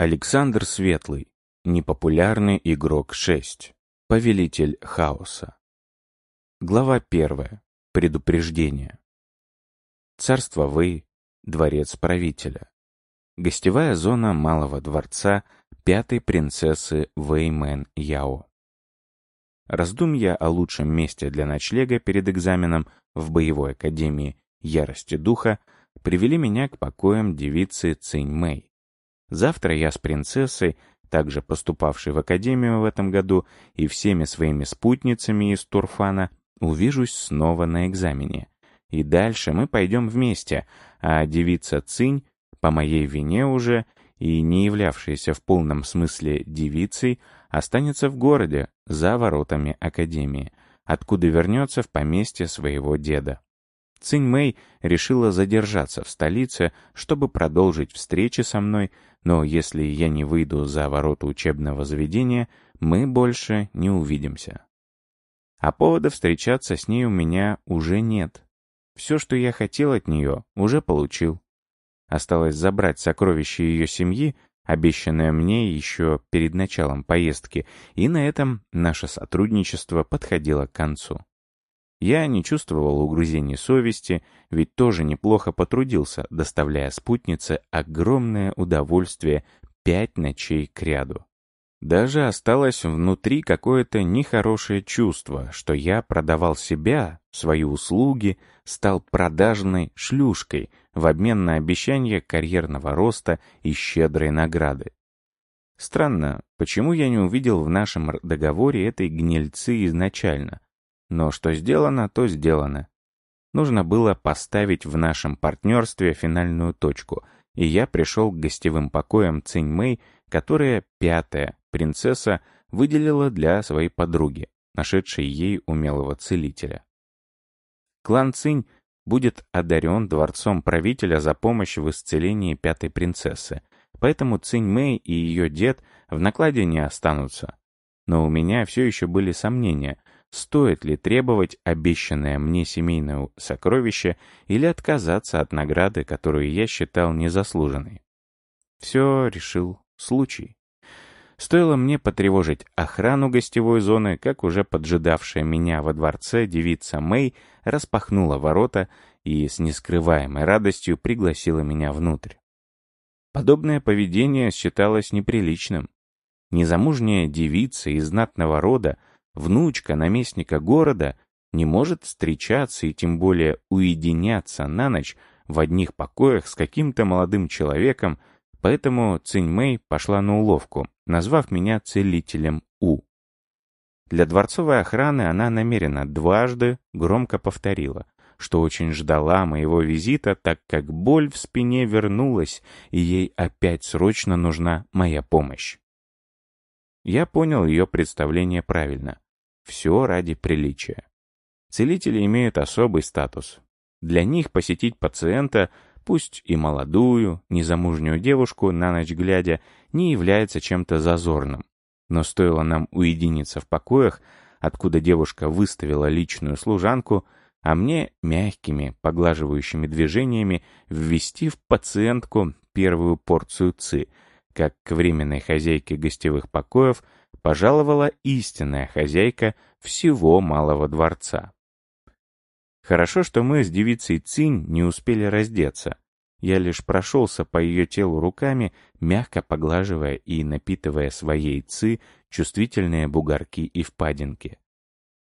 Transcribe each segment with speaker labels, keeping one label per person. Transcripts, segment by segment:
Speaker 1: Александр Светлый. Непопулярный игрок 6. Повелитель хаоса. Глава 1. Предупреждение. Царство Вэй. Дворец правителя. Гостевая зона Малого дворца пятой принцессы Вэймен Яо. Раздумья о лучшем месте для ночлега перед экзаменом в боевой академии ярости духа привели меня к покоям девицы Цинь Мэй. Завтра я с принцессой, также поступавшей в академию в этом году, и всеми своими спутницами из Турфана увижусь снова на экзамене. И дальше мы пойдем вместе, а девица Цинь, по моей вине уже, и не являвшаяся в полном смысле девицей, останется в городе, за воротами академии, откуда вернется в поместье своего деда. Цинь Мэй решила задержаться в столице, чтобы продолжить встречи со мной, но если я не выйду за ворота учебного заведения, мы больше не увидимся. А повода встречаться с ней у меня уже нет. Все, что я хотел от нее, уже получил. Осталось забрать сокровища ее семьи, обещанное мне еще перед началом поездки, и на этом наше сотрудничество подходило к концу. Я не чувствовал угрызений совести, ведь тоже неплохо потрудился, доставляя спутнице огромное удовольствие пять ночей кряду. Даже осталось внутри какое-то нехорошее чувство, что я продавал себя, свои услуги, стал продажной шлюшкой в обмен на обещание карьерного роста и щедрой награды. Странно, почему я не увидел в нашем договоре этой гнильцы изначально, но что сделано, то сделано. Нужно было поставить в нашем партнерстве финальную точку, и я пришел к гостевым покоям Цинь Мэй, которая пятая принцесса выделила для своей подруги, нашедшей ей умелого целителя. Клан Цинь будет одарен дворцом правителя за помощь в исцелении пятой принцессы, поэтому Цинь Мэй и ее дед в накладе не останутся. Но у меня все еще были сомнения, стоит ли требовать обещанное мне семейное сокровище или отказаться от награды, которую я считал незаслуженной. Все решил случай. Стоило мне потревожить охрану гостевой зоны, как уже поджидавшая меня во дворце девица Мэй распахнула ворота и с нескрываемой радостью пригласила меня внутрь. Подобное поведение считалось неприличным. Незамужняя девица из знатного рода внучка наместника города не может встречаться и тем более уединяться на ночь в одних покоях с каким-то молодым человеком, поэтому Циньмэй пошла на уловку, назвав меня целителем У. Для дворцовой охраны она намеренно дважды громко повторила, что очень ждала моего визита, так как боль в спине вернулась, и ей опять срочно нужна моя помощь. Я понял ее представление правильно. Все ради приличия. Целители имеют особый статус. Для них посетить пациента, пусть и молодую, незамужнюю девушку на ночь глядя, не является чем-то зазорным. Но стоило нам уединиться в покоях, откуда девушка выставила личную служанку, а мне мягкими, поглаживающими движениями ввести в пациентку первую порцию ци, как к временной хозяйке гостевых покоев – пожаловала истинная хозяйка всего малого дворца. Хорошо, что мы с девицей Цинь не успели раздеться. Я лишь прошелся по ее телу руками, мягко поглаживая и напитывая своей ци чувствительные бугорки и впадинки.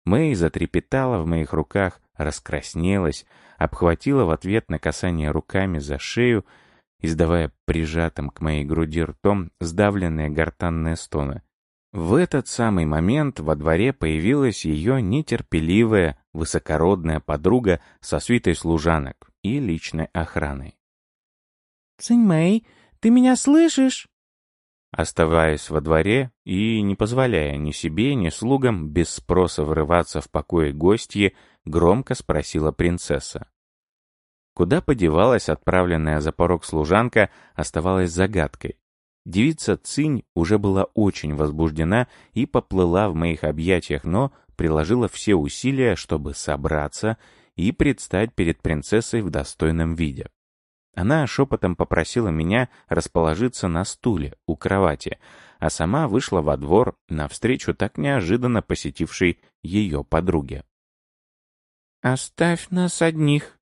Speaker 1: Мэй затрепетала в моих руках, раскраснелась, обхватила в ответ на касание руками за шею, издавая прижатым к моей груди ртом сдавленные гортанные стоны. В этот самый момент во дворе появилась ее нетерпеливая, высокородная подруга со свитой служанок и личной охраной.
Speaker 2: «Циньмэй, ты меня слышишь?»
Speaker 1: Оставаясь во дворе и не позволяя ни себе, ни слугам без спроса врываться в покое гостьи, громко спросила принцесса. Куда подевалась отправленная за порог служанка, оставалась загадкой. Девица Цинь уже была очень возбуждена и поплыла в моих объятиях, но приложила все усилия, чтобы собраться и предстать перед принцессой в достойном виде. Она шепотом попросила меня расположиться на стуле у кровати, а сама вышла во двор навстречу так неожиданно посетившей ее подруге.
Speaker 2: «Оставь нас одних», —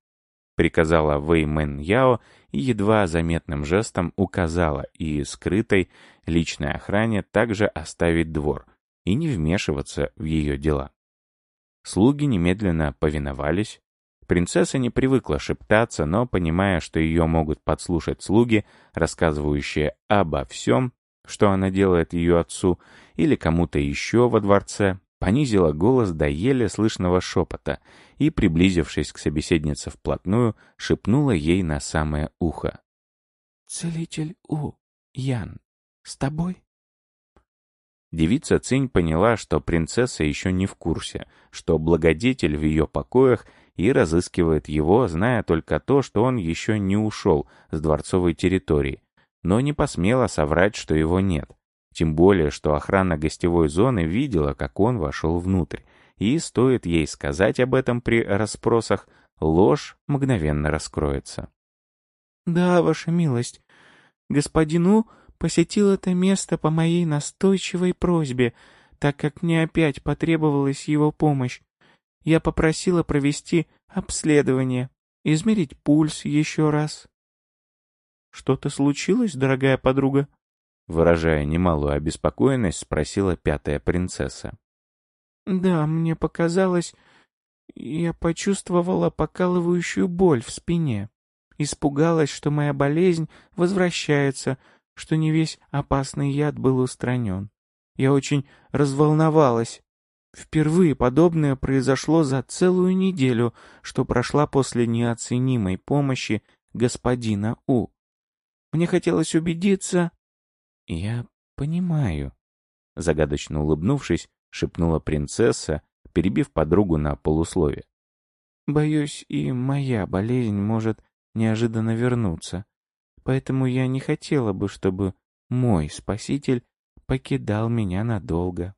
Speaker 2: приказала Вэй Мэн Яо и едва заметным жестом указала и скрытой личной охране также оставить двор и не вмешиваться в ее дела. Слуги немедленно повиновались. Принцесса не привыкла шептаться, но, понимая, что ее могут подслушать слуги, рассказывающие обо всем, что она делает ее отцу или кому-то еще во дворце, понизила голос до еле слышного шепота и, приблизившись к собеседнице вплотную, шепнула ей на самое ухо. «Целитель У, Ян, с тобой?» Девица Цинь поняла, что принцесса еще не в курсе, что благодетель в ее покоях и разыскивает его, зная только то, что он еще не ушел с дворцовой территории, но не посмела соврать, что его нет. Тем более, что охрана гостевой зоны видела, как он вошел внутрь, и стоит ей сказать об этом при расспросах, ложь мгновенно раскроется. «Да, ваша милость, господину посетил это место по моей настойчивой просьбе, так как мне опять потребовалась его помощь. Я попросила провести обследование, измерить пульс еще раз. «Что-то случилось, дорогая подруга?» Выражая немалую обеспокоенность, спросила пятая принцесса. «Да, мне показалось, я почувствовала покалывающую боль в спине. Испугалась, что моя болезнь возвращается, что не весь опасный яд был устранен. Я очень разволновалась. Впервые подобное произошло за целую неделю, что прошла после неоценимой помощи господина У. Мне хотелось убедиться... Я понимаю. Загадочно улыбнувшись, шепнула принцесса, перебив подругу на полуслове. Боюсь, и моя болезнь может неожиданно вернуться поэтому я не хотела бы, чтобы мой спаситель покидал меня надолго.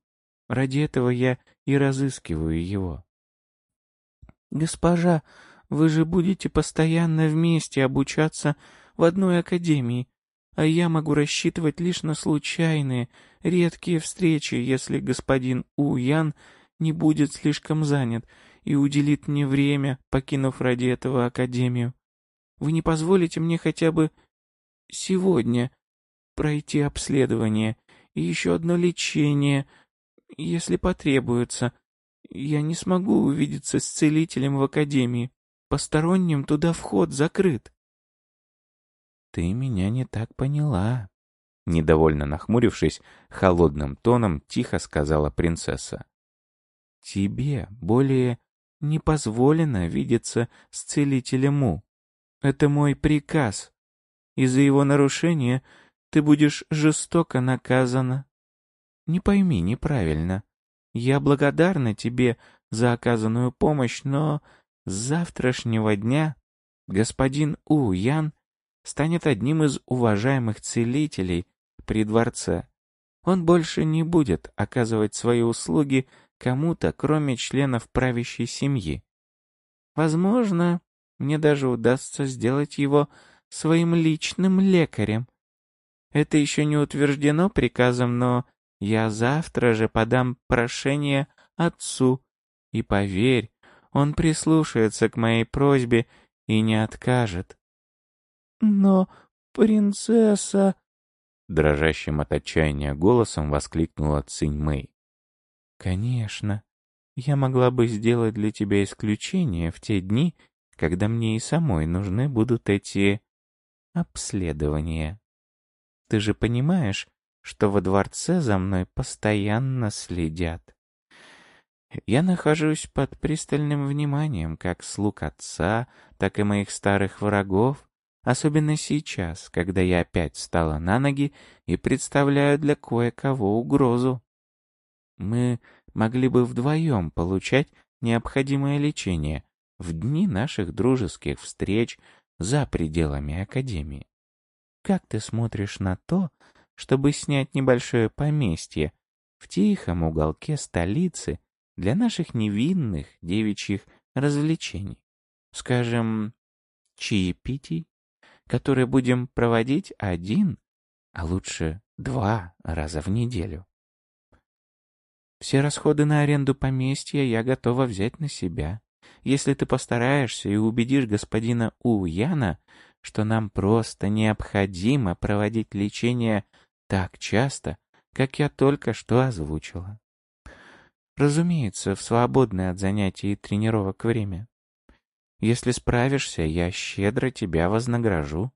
Speaker 2: Ради этого я и разыскиваю его. Госпожа, вы же будете постоянно вместе обучаться в одной академии, а я могу рассчитывать лишь на случайные, редкие встречи, если господин Уян не будет слишком занят и уделит мне время, покинув ради этого академию. Вы не позволите мне хотя бы сегодня пройти обследование и еще одно лечение, если потребуется. Я не смогу увидеться с целителем в академии. Посторонним туда вход закрыт. Ты меня не так поняла. Недовольно нахмурившись, холодным тоном тихо сказала принцесса. Тебе более не позволено видеться с целителем У. Это мой приказ. Из-за его нарушения ты будешь жестоко наказана. Не пойми неправильно. Я благодарна тебе за оказанную помощь, но с завтрашнего дня господин У Ян станет одним из уважаемых целителей при дворце. Он больше не будет оказывать свои услуги кому-то, кроме членов правящей семьи. Возможно, мне даже удастся сделать его своим личным лекарем. Это еще не утверждено приказом, но я завтра же подам прошение отцу. И поверь, он прислушается к моей просьбе и не откажет. Но принцесса... Дрожащим от отчаяния голосом воскликнула Цинь Мэй. «Конечно. Я могла бы сделать для тебя исключение в те дни, когда мне и самой нужны будут эти обследование. Ты же понимаешь, что во дворце за мной постоянно следят. Я нахожусь под пристальным вниманием как слуг отца, так и моих старых врагов, особенно сейчас, когда я опять встала на ноги и представляю для кое-кого угрозу. Мы могли бы вдвоем получать необходимое лечение в дни наших дружеских встреч за пределами Академии. Как ты смотришь на то, чтобы снять небольшое поместье в тихом уголке столицы для наших невинных девичьих развлечений? Скажем, чаепитий? Который будем проводить один, а лучше два раза в неделю. Все расходы на аренду поместья я готова взять на себя, если ты постараешься и убедишь господина Уяна, что нам просто необходимо проводить лечение так часто, как я только что озвучила. Разумеется, в свободное от занятий и тренировок время. Если справишься, я щедро тебя вознагражу.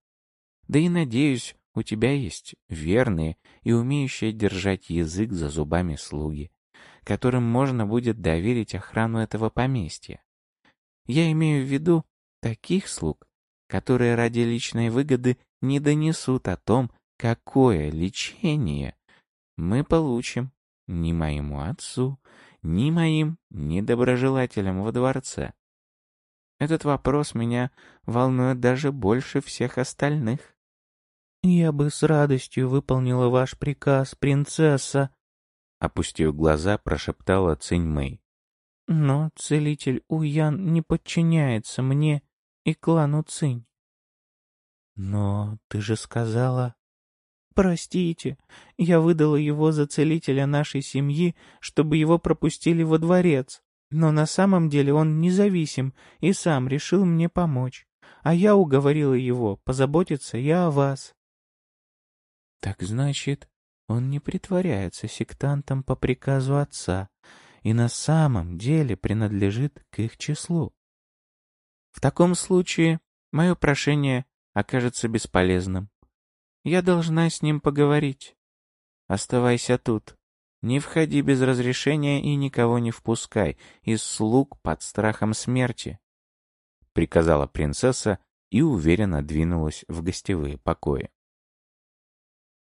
Speaker 2: Да и, надеюсь, у тебя есть верные и умеющие держать язык за зубами слуги, которым можно будет доверить охрану этого поместья. Я имею в виду таких слуг, которые ради личной выгоды не донесут о том, какое лечение мы получим ни моему отцу, ни моим недоброжелателям во дворце. Этот вопрос меня волнует даже больше всех остальных. «Я бы с радостью выполнила ваш приказ, принцесса», — опустив глаза, прошептала Цинь Мэй. «Но целитель Уян не подчиняется мне и клану Цинь». «Но ты же сказала...» «Простите, я выдала его за целителя нашей семьи, чтобы его пропустили во дворец. Но на самом деле он независим и сам решил мне помочь. А я уговорила его позаботиться я о вас. Так значит, он не притворяется сектантом по приказу отца и на самом деле принадлежит к их числу. В таком случае мое прошение окажется бесполезным. Я должна с ним поговорить. Оставайся тут. Не входи без разрешения и никого не впускай из слуг под страхом смерти», — приказала принцесса и уверенно двинулась в гостевые покои.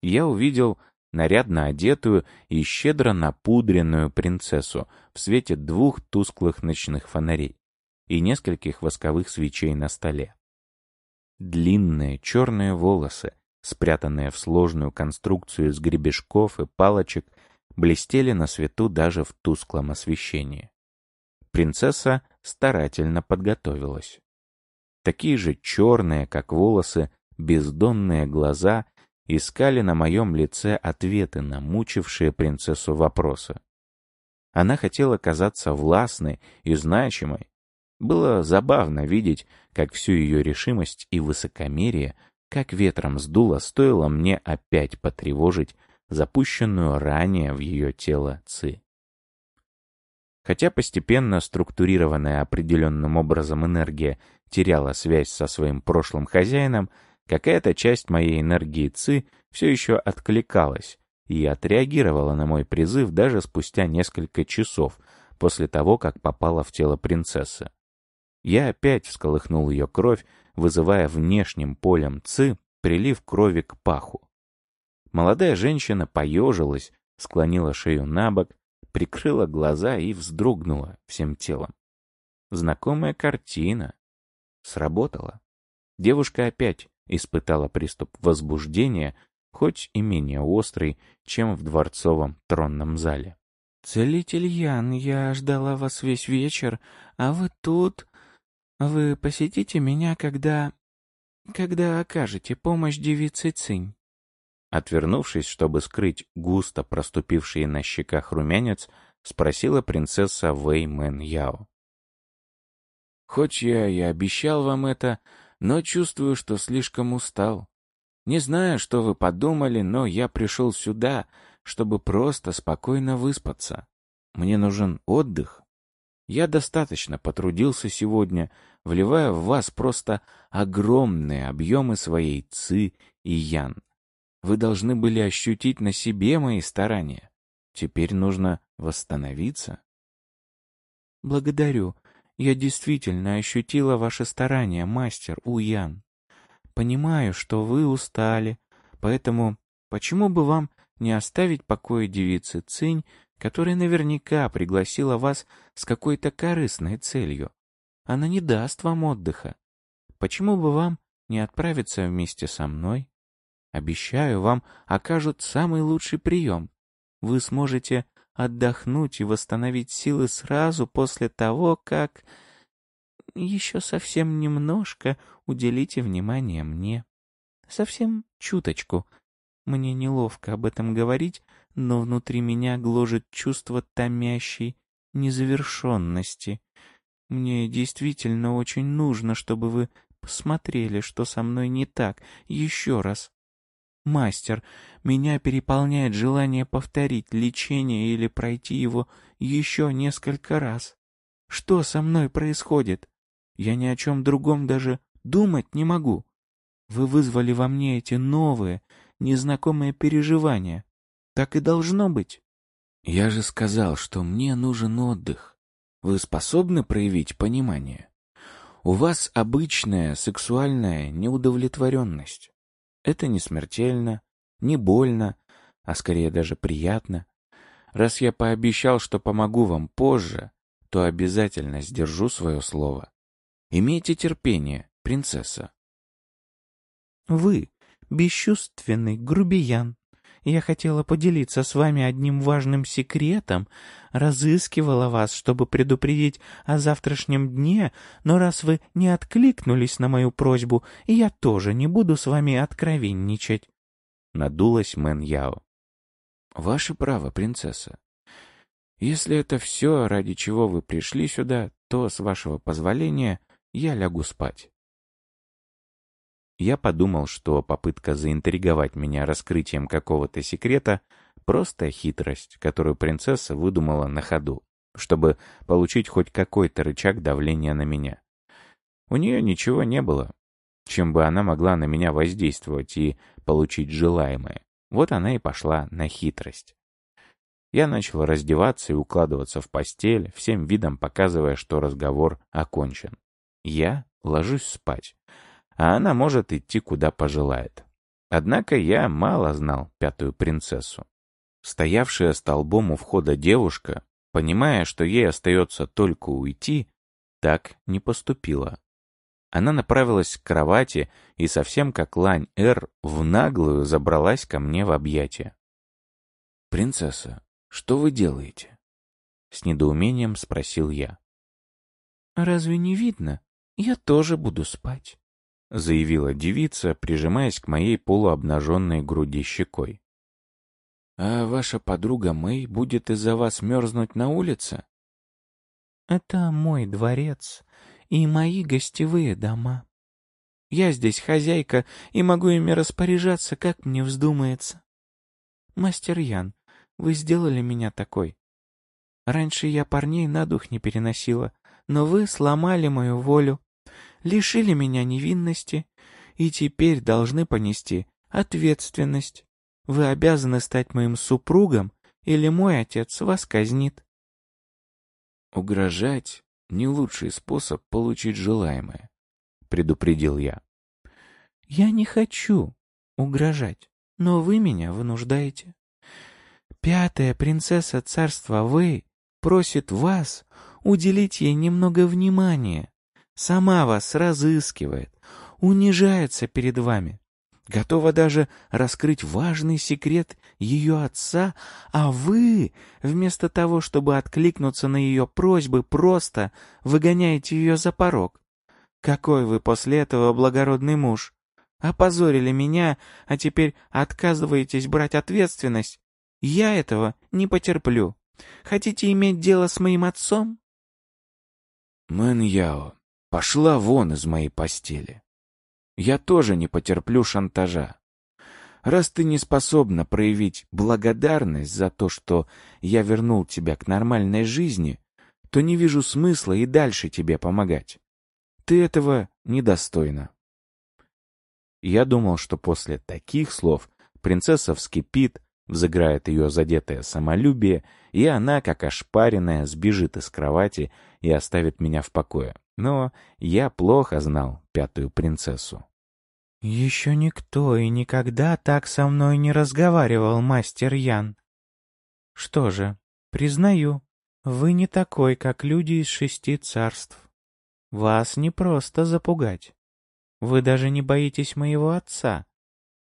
Speaker 2: Я увидел нарядно одетую и щедро напудренную принцессу в свете двух тусклых ночных фонарей и нескольких восковых свечей на столе. Длинные черные волосы, спрятанные в сложную конструкцию из гребешков и палочек, блестели на свету даже в тусклом освещении. Принцесса старательно подготовилась. Такие же черные, как волосы, бездонные глаза искали на моем лице ответы на мучившие принцессу вопросы. Она хотела казаться властной и значимой. Было забавно видеть, как всю ее решимость и высокомерие как ветром сдуло, стоило мне опять потревожить запущенную ранее в ее тело ЦИ. Хотя постепенно структурированная определенным образом энергия теряла связь со своим прошлым хозяином, какая-то часть моей энергии ЦИ все еще откликалась и отреагировала на мой призыв даже спустя несколько часов после того, как попала в тело принцессы. Я опять всколыхнул ее кровь, вызывая внешним полем ЦИ прилив крови к паху. Молодая женщина поежилась, склонила шею на бок, прикрыла глаза и вздрогнула всем телом. Знакомая картина. Сработала. Девушка опять испытала приступ возбуждения, хоть и менее острый, чем в дворцовом тронном зале. «Целитель Ян, я ждала вас весь вечер, а вы тут... Вы посетите меня, когда... когда окажете помощь девице Цинь». Отвернувшись, чтобы скрыть густо проступивший на щеках румянец, спросила принцесса Вэй Мэн Яо. «Хоть я и обещал вам это, но чувствую, что слишком устал. Не знаю, что вы подумали, но я пришел сюда, чтобы просто спокойно выспаться. Мне нужен отдых. Я достаточно потрудился сегодня, вливая в вас просто огромные объемы своей ци и ян. Вы должны были ощутить на себе мои старания. Теперь нужно восстановиться. Благодарю. Я действительно ощутила ваши старания, мастер Уян. Понимаю, что вы устали, поэтому почему бы вам не оставить покоя девицы Цинь, которая наверняка пригласила вас с какой-то корыстной целью? Она не даст вам отдыха. Почему бы вам не отправиться вместе со мной? Обещаю, вам окажут самый лучший прием. Вы сможете отдохнуть и восстановить силы сразу после того, как... Еще совсем немножко уделите внимание мне. Совсем чуточку. Мне неловко об этом говорить, но внутри меня гложет чувство томящей незавершенности. Мне действительно очень нужно, чтобы вы посмотрели, что со мной не так, еще раз. Мастер, меня переполняет желание повторить лечение или пройти его еще несколько раз. Что со мной происходит? Я ни о чем другом даже думать не могу. Вы вызвали во мне эти новые, незнакомые переживания. Так и должно быть.
Speaker 1: Я же сказал, что мне нужен отдых. Вы способны проявить понимание? У вас обычная сексуальная неудовлетворенность. Это не смертельно, не больно, а скорее даже приятно. Раз я пообещал, что помогу вам позже, то обязательно сдержу свое слово. Имейте терпение, принцесса.
Speaker 2: Вы бесчувственный грубиян. Я хотела поделиться с вами одним важным секретом, разыскивала вас, чтобы предупредить о завтрашнем дне, но раз вы не откликнулись на мою просьбу, я тоже не буду с вами откровенничать.
Speaker 1: Надулась Мэн Яо. Ваше право, принцесса. Если это все, ради чего вы пришли сюда, то, с вашего позволения, я лягу спать. Я подумал, что попытка заинтриговать меня раскрытием какого-то секрета — просто хитрость, которую принцесса выдумала на ходу, чтобы получить хоть какой-то рычаг давления на меня. У нее ничего не было, чем бы она могла на меня воздействовать и получить желаемое. Вот она и пошла на хитрость. Я начал раздеваться и укладываться в постель, всем видом показывая, что разговор окончен. Я ложусь спать а она может идти куда пожелает. Однако я мало знал пятую принцессу. Стоявшая столбом у входа девушка, понимая, что ей остается только уйти, так не поступила. Она направилась к кровати и совсем как лань Эр в наглую забралась ко мне в объятия. «Принцесса, что вы делаете?» С недоумением спросил я.
Speaker 2: «Разве не видно? Я тоже буду спать»
Speaker 1: заявила девица, прижимаясь к моей полуобнаженной груди щекой. «А ваша подруга Мэй будет из-за вас мерзнуть на улице?»
Speaker 2: «Это мой дворец и мои гостевые дома. Я здесь хозяйка и могу ими распоряжаться, как мне вздумается. Мастер Ян, вы сделали меня такой. Раньше я парней на дух не переносила, но вы сломали мою волю лишили меня невинности и теперь должны понести ответственность. Вы обязаны стать моим супругом, или мой отец вас казнит.
Speaker 1: Угрожать — не лучший способ получить желаемое, — предупредил я.
Speaker 2: Я не хочу угрожать, но вы меня вынуждаете. Пятая принцесса царства Вэй просит вас уделить ей немного внимания сама вас разыскивает, унижается перед вами, готова даже раскрыть важный секрет ее отца, а вы, вместо того, чтобы откликнуться на ее просьбы, просто выгоняете ее за порог. Какой вы после этого благородный муж? Опозорили меня, а теперь отказываетесь брать ответственность? Я этого не потерплю. Хотите иметь дело с моим отцом?
Speaker 1: Мэн Яо, Пошла вон из моей постели. Я тоже не потерплю шантажа. Раз ты не способна проявить благодарность за то, что я вернул тебя к нормальной жизни, то не вижу смысла и дальше тебе помогать. Ты этого недостойна. Я думал, что после таких слов принцесса вскипит, взыграет ее задетое самолюбие, и она, как ошпаренная, сбежит из кровати и оставит меня в покое. Но я плохо знал пятую принцессу.
Speaker 2: «Еще никто и никогда так со мной не разговаривал, мастер Ян. Что же, признаю, вы не такой, как люди из шести царств. Вас не просто запугать. Вы даже не боитесь моего отца.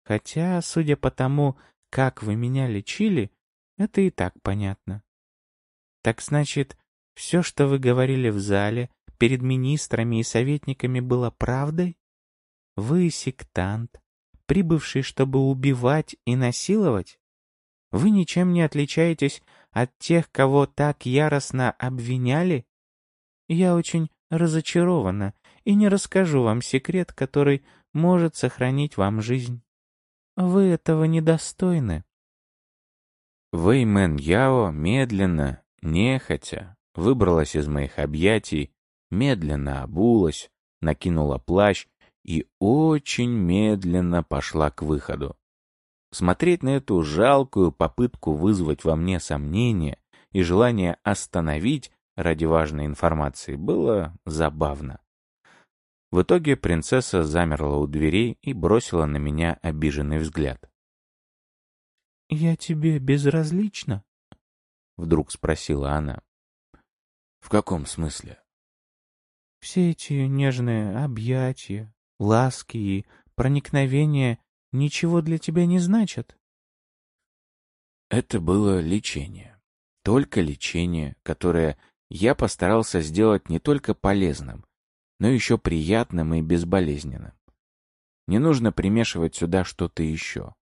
Speaker 2: Хотя, судя по тому, как вы меня лечили, это и так понятно. Так значит, все, что вы говорили в зале, перед министрами и советниками было правдой? Вы сектант, прибывший, чтобы убивать и насиловать? Вы ничем не отличаетесь от тех, кого так яростно обвиняли? Я очень разочарована и не расскажу вам секрет, который может сохранить вам жизнь. Вы этого недостойны.
Speaker 1: Вэймен Яо медленно, нехотя, выбралась из моих объятий, медленно обулась, накинула плащ и очень медленно пошла к выходу. Смотреть на эту жалкую попытку вызвать во мне сомнения и желание остановить ради важной информации было забавно. В итоге принцесса замерла у дверей и бросила на меня обиженный взгляд.
Speaker 2: «Я тебе безразлична?»
Speaker 1: — вдруг спросила она. «В каком смысле?»
Speaker 2: «Все эти нежные объятия, ласки и проникновения ничего для тебя не значат?»
Speaker 1: Это было лечение. Только лечение, которое я постарался сделать не только полезным, но еще приятным и безболезненным. Не нужно примешивать сюда что-то еще.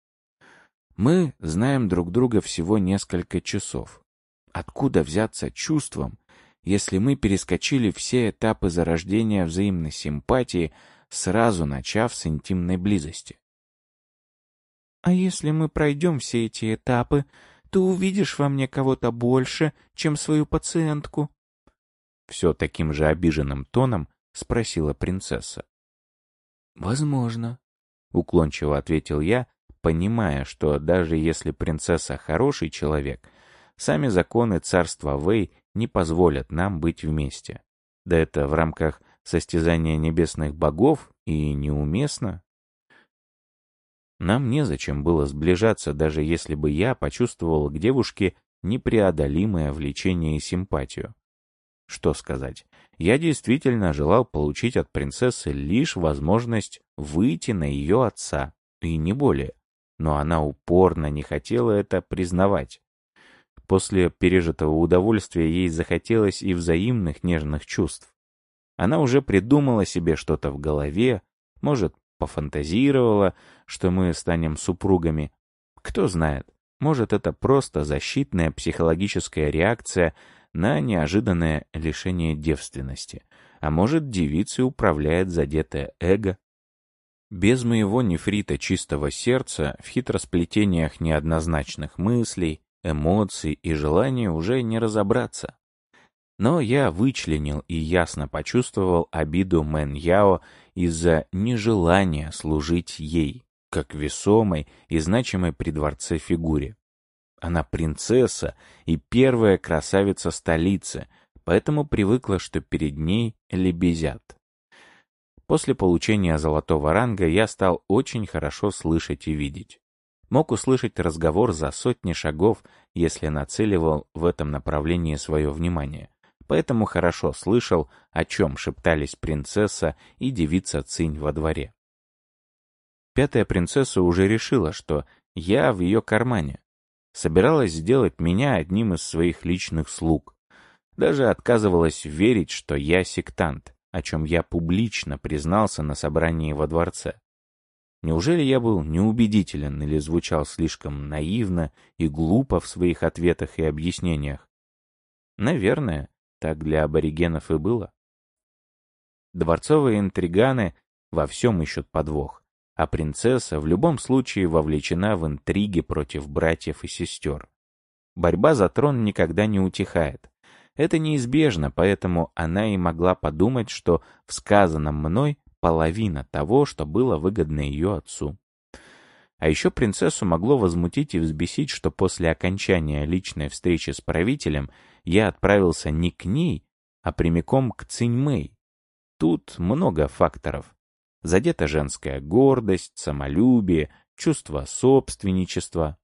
Speaker 1: Мы знаем друг друга всего несколько часов. Откуда взяться чувством, если мы перескочили все этапы зарождения взаимной симпатии, сразу начав с интимной близости?
Speaker 2: А если мы пройдем все эти этапы, то увидишь во мне кого-то больше, чем свою пациентку.
Speaker 1: Все таким же обиженным тоном спросила принцесса. Возможно, уклончиво ответил я, понимая, что даже если принцесса хороший человек, сами законы царства Вэй не позволят нам быть вместе. Да это в рамках состязания небесных богов и неуместно. Нам незачем было сближаться, даже если бы я почувствовал к девушке непреодолимое влечение и симпатию. Что сказать, я действительно желал получить от принцессы лишь возможность выйти на ее отца, и не более но она упорно не хотела это признавать. После пережитого удовольствия ей захотелось и взаимных нежных чувств. Она уже придумала себе что-то в голове, может, пофантазировала, что мы станем супругами. Кто знает, может, это просто защитная психологическая реакция на неожиданное лишение девственности. А может, девицей управляет задетое эго. Без моего нефрита чистого сердца в хитросплетениях неоднозначных мыслей, эмоций и желаний уже не разобраться. Но я вычленил и ясно почувствовал обиду Мэн Яо из-за нежелания служить ей, как весомой и значимой при дворце фигуре. Она принцесса и первая красавица столицы, поэтому привыкла, что перед ней лебезят. После получения золотого ранга я стал очень хорошо слышать и видеть. Мог услышать разговор за сотни шагов, если нацеливал в этом направлении свое внимание. Поэтому хорошо слышал, о чем шептались принцесса и девица Цинь во дворе. Пятая принцесса уже решила, что я в ее кармане. Собиралась сделать меня одним из своих личных слуг. Даже отказывалась верить, что я сектант о чем я публично признался на собрании во дворце. Неужели я был неубедителен или звучал слишком наивно и глупо в своих ответах и объяснениях? Наверное, так для аборигенов и было. Дворцовые интриганы во всем ищут подвох, а принцесса в любом случае вовлечена в интриги против братьев и сестер. Борьба за трон никогда не утихает, это неизбежно, поэтому она и могла подумать, что в сказанном мной половина того, что было выгодно ее отцу. А еще принцессу могло возмутить и взбесить, что после окончания личной встречи с правителем я отправился не к ней, а прямиком к Циньмэй. Тут много факторов. Задета женская гордость, самолюбие, чувство собственничества,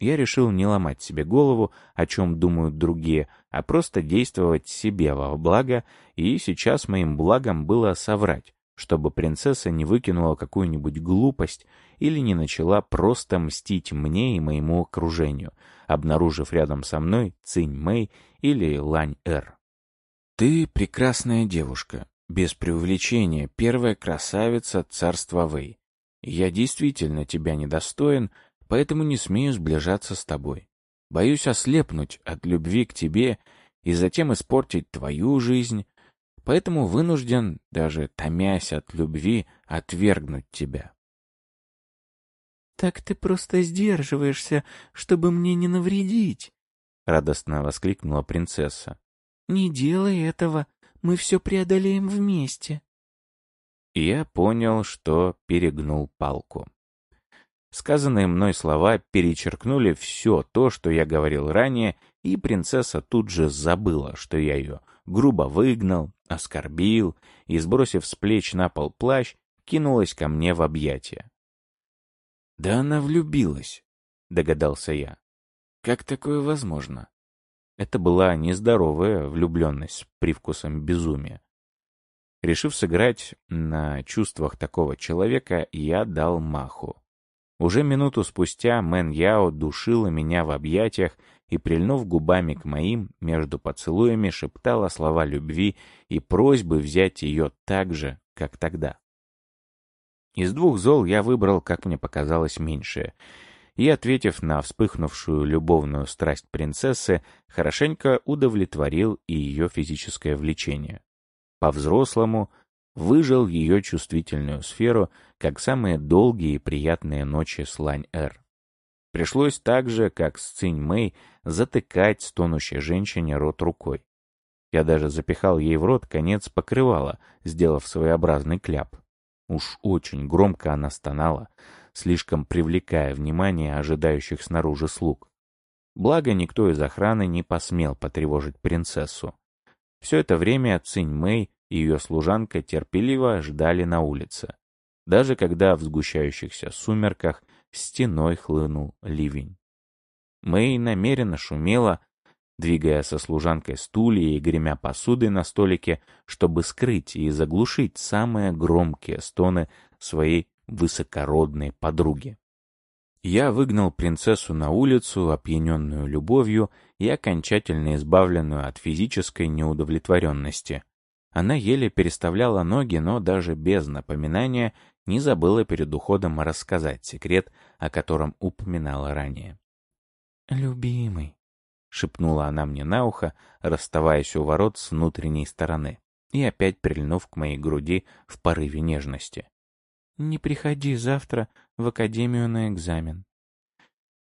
Speaker 1: я решил не ломать себе голову, о чем думают другие, а просто действовать себе во благо, и сейчас моим благом было соврать, чтобы принцесса не выкинула какую-нибудь глупость или не начала просто мстить мне и моему окружению, обнаружив рядом со мной Цинь Мэй или Лань Эр. «Ты прекрасная девушка, без преувеличения, первая красавица царства Вэй. Я действительно тебя недостоин, поэтому не смею сближаться с тобой. Боюсь ослепнуть от любви к тебе и затем испортить твою жизнь, поэтому вынужден, даже томясь от любви, отвергнуть тебя.
Speaker 2: «Так ты просто сдерживаешься, чтобы мне не навредить!» — радостно воскликнула принцесса. «Не делай этого, мы все преодолеем вместе».
Speaker 1: Я понял, что перегнул палку. Сказанные мной слова перечеркнули все то, что я говорил ранее, и принцесса тут же забыла, что я ее грубо выгнал, оскорбил и, сбросив с плеч на пол плащ, кинулась ко мне в объятия. «Да она влюбилась», — догадался я. «Как такое возможно?» Это была нездоровая влюбленность с привкусом безумия. Решив сыграть на чувствах такого человека, я дал маху. Уже минуту спустя Мэн Яо душила меня в объятиях и, прильнув губами к моим, между поцелуями шептала слова любви и просьбы взять ее так же, как тогда. Из двух зол я выбрал, как мне показалось, меньшее, и, ответив на вспыхнувшую любовную страсть принцессы, хорошенько удовлетворил и ее физическое влечение. По-взрослому выжил ее чувствительную сферу, как самые долгие и приятные ночи с Лань-Эр. Пришлось так же, как с Цинь Мэй, затыкать стонущей женщине рот рукой. Я даже запихал ей в рот конец покрывала, сделав своеобразный кляп. Уж очень громко она стонала, слишком привлекая внимание ожидающих снаружи слуг. Благо, никто из охраны не посмел потревожить принцессу. Все это время Цинь Мэй и ее служанка терпеливо ждали на улице. Даже когда в сгущающихся сумерках стеной хлынул ливень. Мэй намеренно шумела, двигая со служанкой стулья и гремя посудой на столике, чтобы скрыть и заглушить самые громкие стоны своей высокородной подруги. Я выгнал принцессу на улицу, опьяненную любовью и окончательно избавленную от физической неудовлетворенности. Она еле переставляла ноги, но даже без напоминания не забыла перед уходом рассказать секрет, о котором упоминала ранее.
Speaker 2: «Любимый», —
Speaker 1: шепнула она мне на ухо, расставаясь у ворот с внутренней стороны и опять прильнув к моей груди в порыве нежности.
Speaker 2: «Не приходи завтра в академию на экзамен.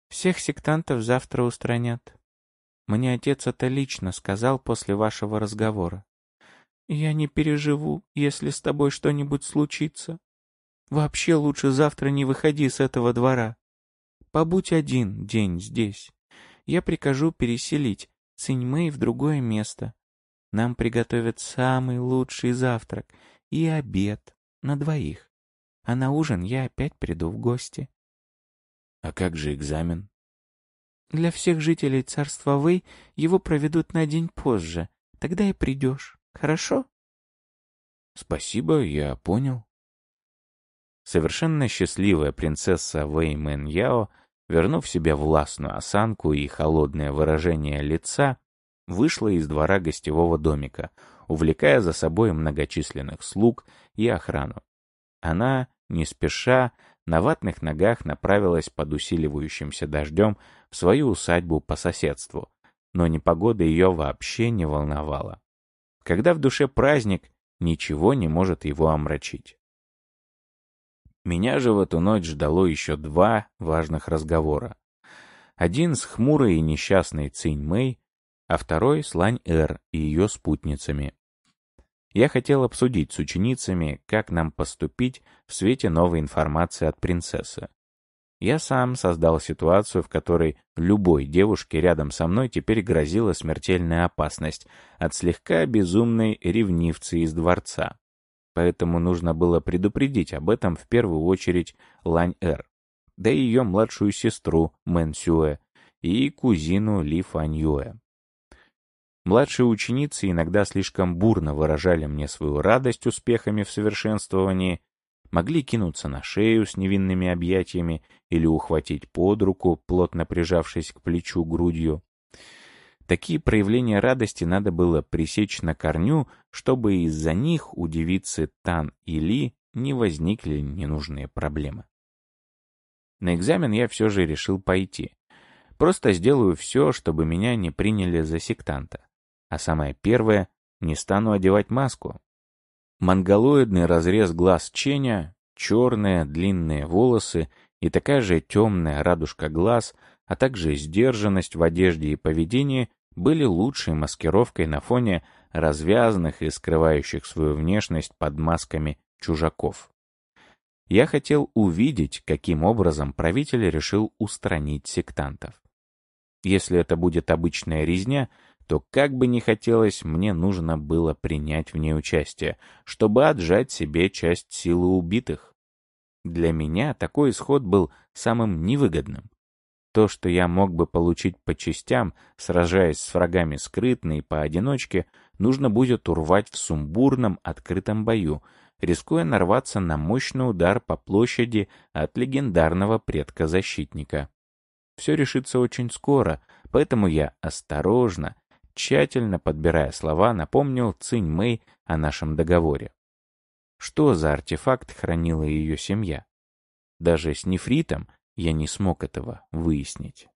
Speaker 2: Всех сектантов завтра устранят. Мне отец это лично сказал после вашего разговора. Я не переживу, если с тобой что-нибудь случится. Вообще лучше завтра не выходи с этого двора. Побудь один день здесь. Я прикажу переселить Циньмэй в другое место. Нам приготовят самый лучший завтрак и обед на двоих. А на ужин я опять приду в гости.
Speaker 1: А как же экзамен?
Speaker 2: Для всех жителей царства Вэй его проведут на день позже. Тогда и придешь. Хорошо?
Speaker 1: Спасибо, я понял. Совершенно счастливая принцесса Вэй Мэн Яо, вернув себе властную осанку и холодное выражение лица, вышла из двора гостевого домика, увлекая за собой многочисленных слуг и охрану. Она, не спеша, на ватных ногах направилась под усиливающимся дождем в свою усадьбу по соседству, но непогода ее вообще не волновала. Когда в душе праздник, ничего не может его омрачить. Меня же в эту ночь ждало еще два важных разговора. Один с хмурой и несчастной Цинь Мэй, а второй с Лань Эр и ее спутницами. Я хотел обсудить с ученицами, как нам поступить в свете новой информации от принцессы. Я сам создал ситуацию, в которой любой девушке рядом со мной теперь грозила смертельная опасность от слегка безумной ревнивцы из дворца. Поэтому нужно было предупредить об этом в первую очередь Лань-Эр, да и ее младшую сестру Мэн Сюэ и кузину Ли Фань Юэ. Младшие ученицы иногда слишком бурно выражали мне свою радость успехами в совершенствовании, могли кинуться на шею с невинными объятиями или ухватить под руку, плотно прижавшись к плечу грудью. Такие проявления радости надо было пресечь на корню, чтобы из-за них у девицы Тан и Ли не возникли ненужные проблемы. На экзамен я все же решил пойти. Просто сделаю все, чтобы меня не приняли за сектанта. А самое первое — не стану одевать маску. Монголоидный разрез глаз Ченя, черные длинные волосы и такая же темная радужка глаз, а также сдержанность в одежде и поведении были лучшей маскировкой на фоне развязанных и скрывающих свою внешность под масками чужаков. Я хотел увидеть, каким образом правитель решил устранить сектантов. Если это будет обычная резня, то как бы ни хотелось, мне нужно было принять в ней участие, чтобы отжать себе часть силы убитых. Для меня такой исход был самым невыгодным. То, что я мог бы получить по частям, сражаясь с врагами скрытно и поодиночке, нужно будет урвать в сумбурном открытом бою, рискуя нарваться на мощный удар по площади от легендарного предка-защитника. Все решится очень скоро, поэтому я осторожно, тщательно подбирая слова, напомнил Цинь Мэй о нашем договоре. Что за артефакт хранила ее семья? Даже с нефритом я не смог этого выяснить.